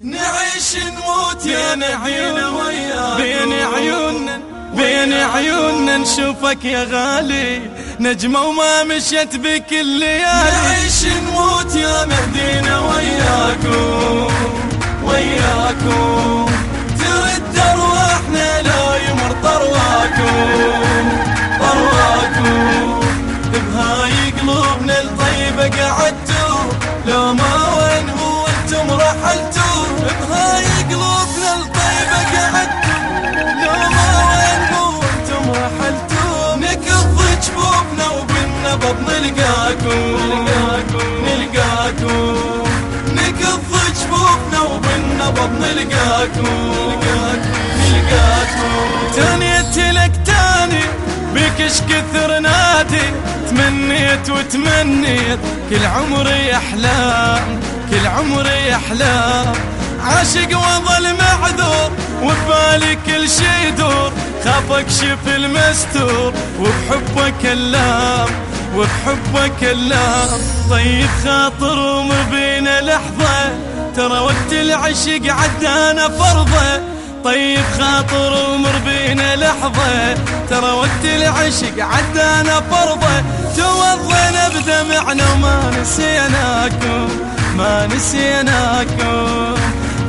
نعيش نموت يا نعينا وياك بين عيوننا بين عيوننا نشوفك يا غالي. نجمة وما مشت بك الليالي. نعيش نموت يا مهدينا وياكم وياكم. ترد أرواحنا لا يمر طرواكم طرواكم. بهاي قلوبنا الطيبة قعدتوا لو ما وبالنبض نلقاكم نلقاكم نكض جبوبنا وبالنبض نلقاكم نلقاكم تانيت لك تاني بك اش كثر نادي. تمنيت وتمنيت كل عمري أحلام. كل عمري أحلام. عاشق وظل معذور وبالي كل شي يدور. خاف اكشف المستور وبحبك اللام. وبحبك اللام طيب خاطر ومبين لحظة. ترى وقت العشق عدانا فرضة. طيب خاطر ومر بينا لحظة. ترى وقت العشق عدانا فرضة. توضينا بدمعنا وما نسيناكم ما نسيناكم.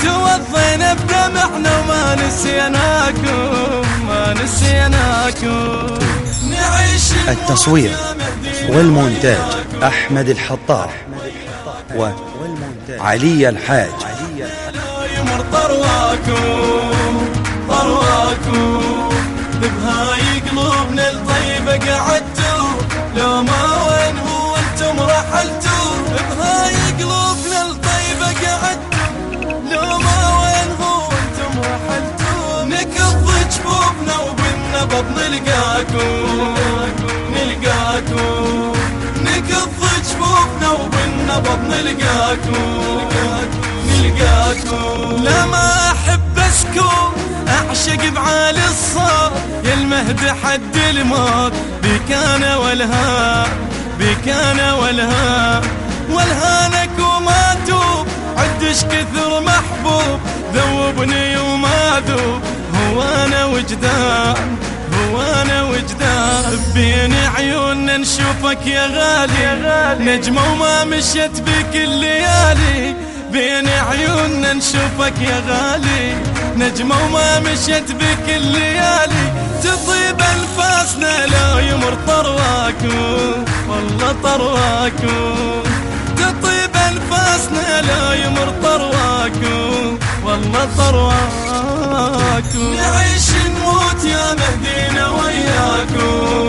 توضينا بدمعنا وما نسيناكم ما نسيناكم. نعيش التصوير. والمونتاج أحمد الحطار وعلي الحاج. طرواكم طرواكم بهاي قلوبنا الطيبة قعدتوا لو ما نلقاكم نلقاكم ما أحب اسكت أعشق بعالي الصوت يا المهد حد الموت بك أنا والهام بك أنا والهام. والهانك وما توب عدش كثر محبوب. ذوبني وما ذوب هو أنا وجدان. هو أنا وجدان. بين عيوننا نشوفك يا غالي. نجمة وما مشت بك الليالي. بين عيوننا نشوفك يا غالي. نجمة وما مشت بك الليالي. تطيب أنفاسنا لا يمر طرواكم والله طرواكم تطيب أنفاسنا لا يمر طرواكم والله طرواكم نعيش يا مهدينا وياكم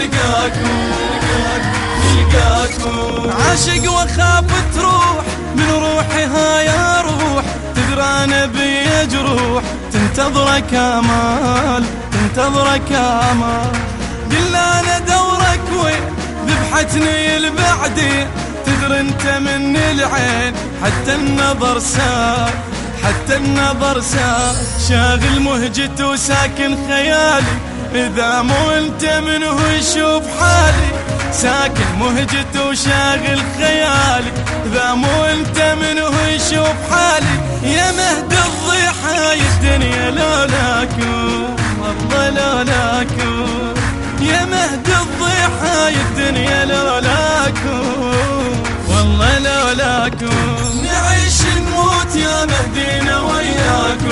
نلقاكم نلقاكم عاشق واخاف تروح من روحي ها يا روح. تدرى أنا بي جروح تنتظرك امال تنتظرك امال قلنا أنا دورك وين؟ ذبحتني البعدي تدري أنت من العين حتى النظر سار حتى النظر سار شاغل مهجت وساكن خيالي. إذا مو أنت منه يشوف حالي ساكن مهجت وشاغل خيالي. إذا مو أنت منه يشوف حالي يا مهد الضحايا الدنيا لولاكم والله لولاكم يا مهد الضحايا الدنيا لولاكم والله لولاكم نعيش نموت يا مهدينا وياكم.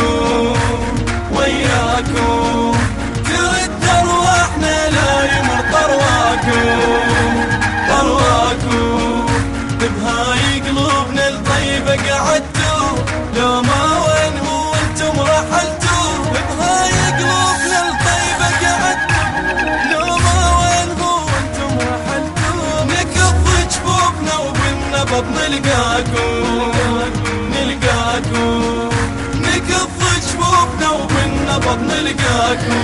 الأرض نلقاكم نلقاكم نكف جفوفنا وبالنبض نلقاكم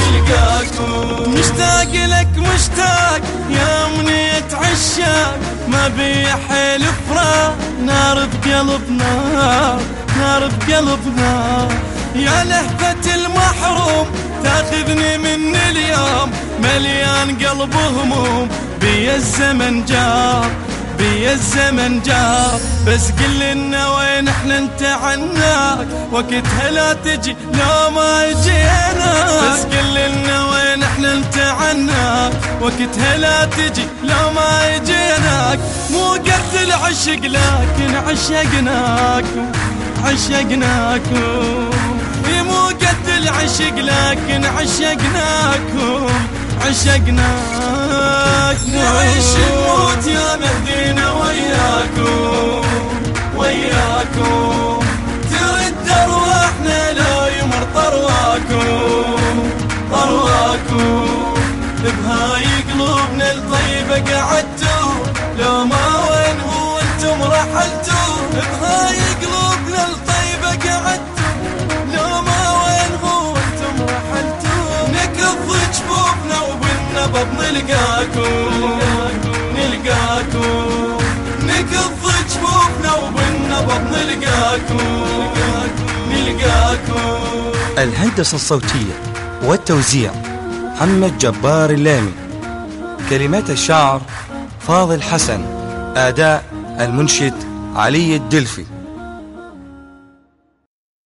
نلقاكم مشتاق لك مشتاق يا منيت عشاق ما بيحل فراق نار بقلبنا نار بقلبنا. يا لهفة المحروم تاخذني من اليوم. مليان قلب هموم بي الزمن جار بي الزمن جار. بس قل لنا وين إحنا انت عناك وقتها لا تجي لو ما جينا. بس قل لنا وين إحنا انت عناك وقتها لا تجي لو ما جيناك مو قد العشق لكن عشقناك عشقناكم مو قد العشق لكن عشقناكم عشقناك. نعيش نموت يا مهدينا قعدتوا لو ما وين هو أنتم رحلتوا بهاي قلوبنا الطيبة قعدتوا لو ما وين هو أنتم رحلتوا نكض جفوفنا وبالنبض نلقاكم نلقاكم نكض جفوفنا وبالنبض نلقاكم نلقاكم الهندسة الصوتية والتوزيع محمد جبار اللامي كلمات الشاعر فاضل حسن أداء المنشد علي الدلفي.